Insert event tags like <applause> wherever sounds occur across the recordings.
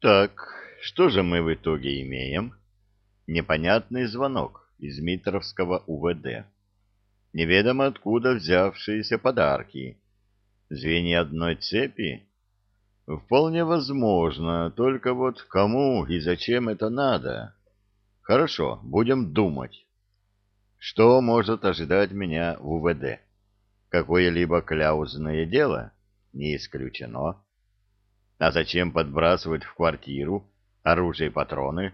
Так, что же мы в итоге имеем? Непонятный звонок из Митровского УВД. Неведомо откуда взявшиеся подарки. Звенья одной цепи? Вполне возможно, только вот кому и зачем это надо? Хорошо, будем думать. Что может ожидать меня в УВД? Какое-либо кляузное дело? Не исключено. А зачем подбрасывать в квартиру оружие и патроны?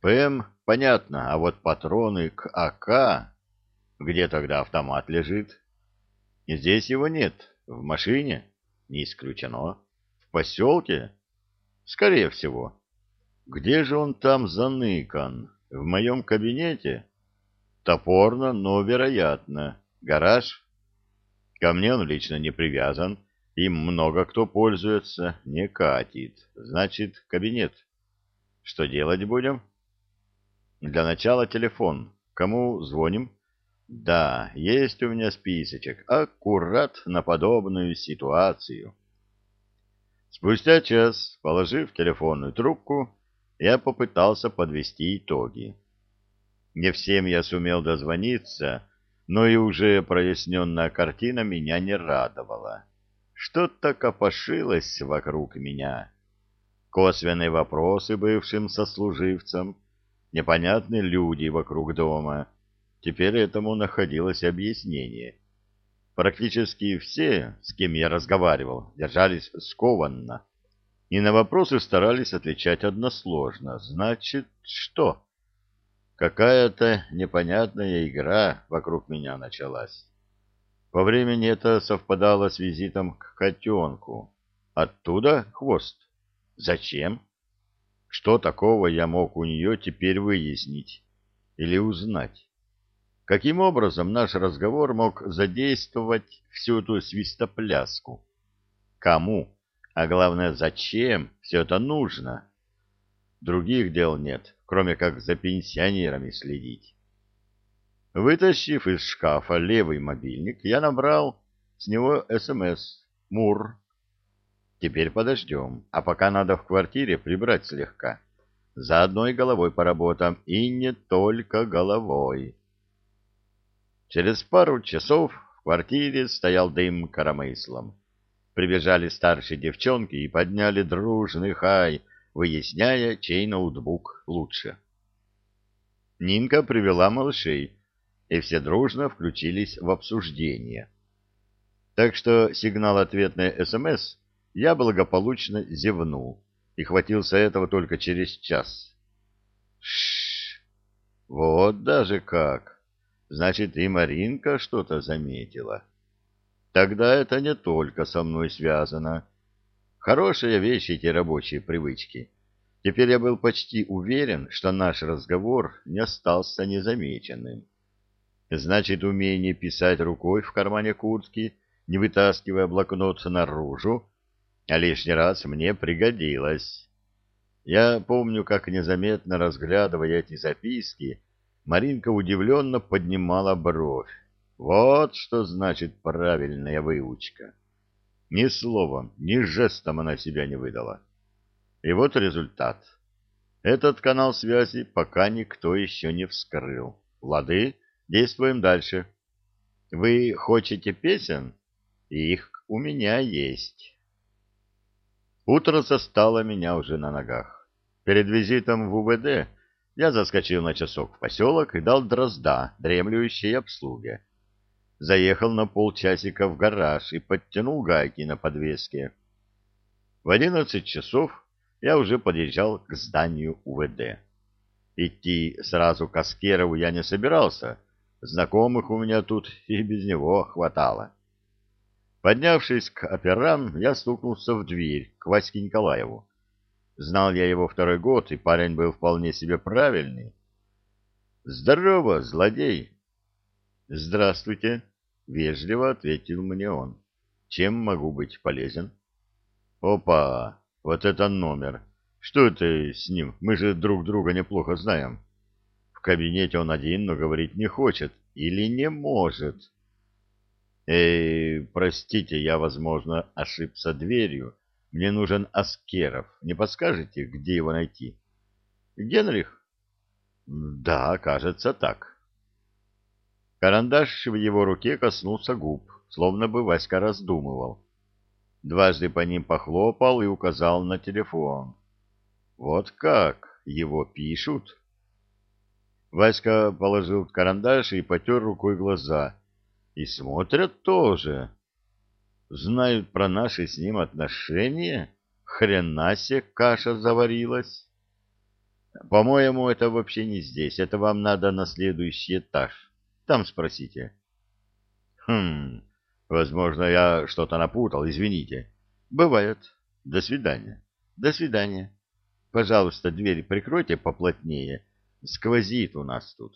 ПМ, понятно, а вот патроны к АК... Где тогда автомат лежит? Здесь его нет. В машине? Не исключено. В поселке? Скорее всего. Где же он там заныкан? В моем кабинете? Топорно, но вероятно. Гараж? Ко мне он лично не привязан. Им много кто пользуется, не катит. Значит, кабинет. Что делать будем? Для начала телефон. Кому звоним? Да, есть у меня списочек. Аккурат на подобную ситуацию. Спустя час, положив телефонную трубку, я попытался подвести итоги. Не всем я сумел дозвониться, но и уже проясненная картина меня не радовала. Что-то копошилось вокруг меня. Косвенные вопросы бывшим сослуживцам, непонятные люди вокруг дома. Теперь этому находилось объяснение. Практически все, с кем я разговаривал, держались скованно. И на вопросы старались отвечать односложно. Значит, что? Какая-то непонятная игра вокруг меня началась. По времени это совпадало с визитом к котенку. Оттуда хвост. Зачем? Что такого я мог у нее теперь выяснить или узнать? Каким образом наш разговор мог задействовать всю эту свистопляску? Кому? А главное, зачем все это нужно? Других дел нет, кроме как за пенсионерами следить. Вытащив из шкафа левый мобильник, я набрал с него СМС «Мур». Теперь подождем, а пока надо в квартире прибрать слегка. Заодно и головой поработаем, и не только головой. Через пару часов в квартире стоял дым коромыслом. Прибежали старшие девчонки и подняли дружный хай, выясняя, чей ноутбук лучше. Нинка привела малышей, и все дружно включились в обсуждение. Так что сигнал ответной СМС я благополучно зевнул и хватился этого только через час. Шш, вот даже как. Значит, и Маринка что-то заметила. Тогда это не только со мной связано. Хорошая вещь эти рабочие привычки. Теперь я был почти уверен, что наш разговор не остался незамеченным. Значит, умение писать рукой в кармане куртки, не вытаскивая блокнот наружу, а лишний раз мне пригодилось. Я помню, как незаметно разглядывая эти записки, Маринка удивленно поднимала бровь. Вот что значит правильная выучка. Ни словом, ни жестом она себя не выдала. И вот результат. Этот канал связи пока никто еще не вскрыл. Лады? Действуем дальше. Вы хотите песен? Их у меня есть. Утро застало меня уже на ногах. Перед визитом в УВД я заскочил на часок в поселок и дал дрозда, дремлющей обслуге. Заехал на полчасика в гараж и подтянул гайки на подвеске. В одиннадцать часов я уже подъезжал к зданию УВД. Идти сразу к Аскерову я не собирался, Знакомых у меня тут <laughs> и без него хватало. Поднявшись к операм, я стукнулся в дверь к Ваське Николаеву. Знал я его второй год, и парень был вполне себе правильный. «Здорово, злодей!» «Здравствуйте!» — вежливо ответил мне он. «Чем могу быть полезен?» «Опа! Вот это номер! Что это с ним? Мы же друг друга неплохо знаем» кабинете он один, но говорить не хочет или не может. Эй, простите, я, возможно, ошибся дверью. Мне нужен Аскеров. Не подскажете, где его найти? Генрих? Да, кажется, так. Карандаш в его руке коснулся губ, словно бы Васька раздумывал. Дважды по ним похлопал и указал на телефон. Вот как его пишут. Васька положил карандаш и потер рукой глаза. И смотрят тоже. Знают про наши с ним отношения? Хрена себе каша заварилась. По-моему, это вообще не здесь. Это вам надо на следующий этаж. Там спросите. Хм, возможно, я что-то напутал, извините. Бывает. До свидания. До свидания. Пожалуйста, дверь прикройте поплотнее. Сквозит у нас тут.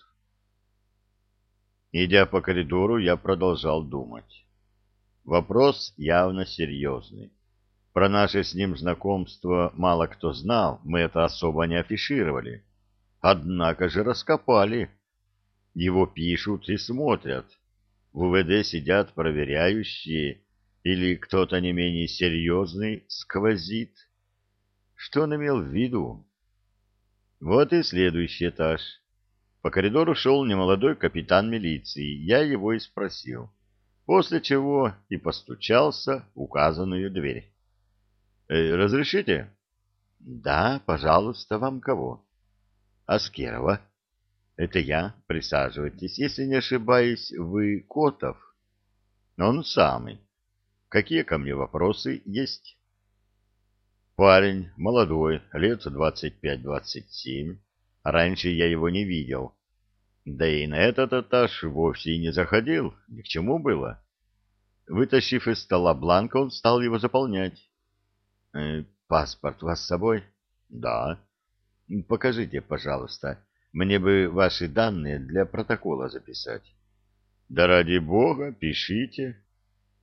Идя по коридору, я продолжал думать. Вопрос явно серьезный. Про наше с ним знакомство мало кто знал, мы это особо не афишировали. Однако же раскопали. Его пишут и смотрят. В УВД сидят проверяющие, или кто-то не менее серьезный сквозит. Что он имел в виду? Вот и следующий этаж. По коридору шел немолодой капитан милиции. Я его и спросил. После чего и постучался в указанную дверь. «Э, «Разрешите?» «Да, пожалуйста, вам кого?» «Аскерова». «Это я. Присаживайтесь. Если не ошибаюсь, вы Котов?» «Он самый. Какие ко мне вопросы есть?» «Парень, молодой, лет двадцать пять-двадцать семь. Раньше я его не видел. Да и на этот этаж вовсе и не заходил, ни к чему было. Вытащив из стола бланк, он стал его заполнять. «Э, «Паспорт у вас с собой?» «Да». «Покажите, пожалуйста. Мне бы ваши данные для протокола записать». «Да ради бога, пишите».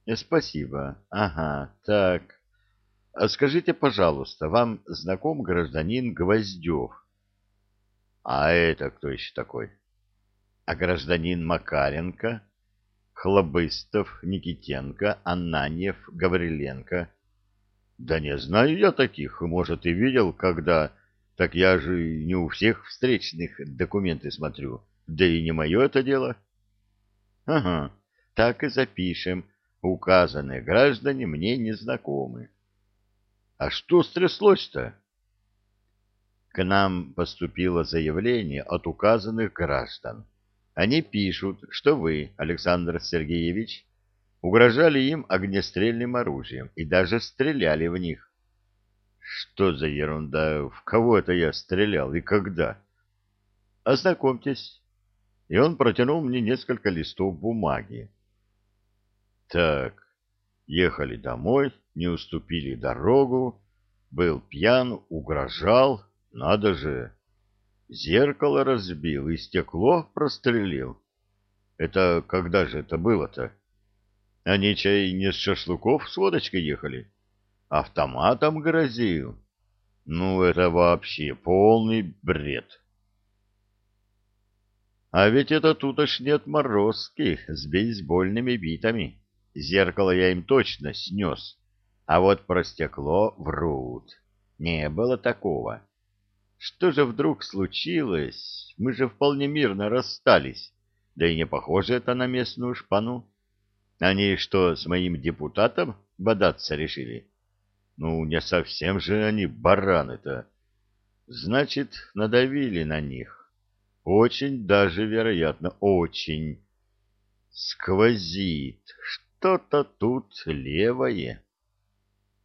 «Э, «Спасибо. Ага, так. А скажите, пожалуйста, вам знаком гражданин Гвоздев?» «А это кто еще такой?» а гражданин Макаренко, Хлобыстов, Никитенко, Ананьев, Гавриленко. Да не знаю я таких, может, и видел, когда... Так я же не у всех встречных документы смотрю, да и не мое это дело. Ага, так и запишем. Указанные граждане мне не знакомы. А что стряслось-то? К нам поступило заявление от указанных граждан они пишут, что вы, Александр Сергеевич, угрожали им огнестрельным оружием и даже стреляли в них. Что за ерунда? В кого это я стрелял и когда? Ознакомьтесь. И он протянул мне несколько листов бумаги. Так, ехали домой, не уступили дорогу, был пьян, угрожал, надо же, Зеркало разбил и стекло прострелил. Это когда же это было-то? Они чай не с шашлыков с водочкой ехали? Автоматом грозил. Ну, это вообще полный бред. А ведь это тутошние отморозки с бейсбольными битами. Зеркало я им точно снес. А вот про стекло врут. Не было такого. Что же вдруг случилось? Мы же вполне мирно расстались. Да и не похоже это на местную шпану. Они что, с моим депутатом бодаться решили? Ну, не совсем же они бараны-то. Значит, надавили на них. Очень даже, вероятно, очень. Сквозит. Что-то тут левое.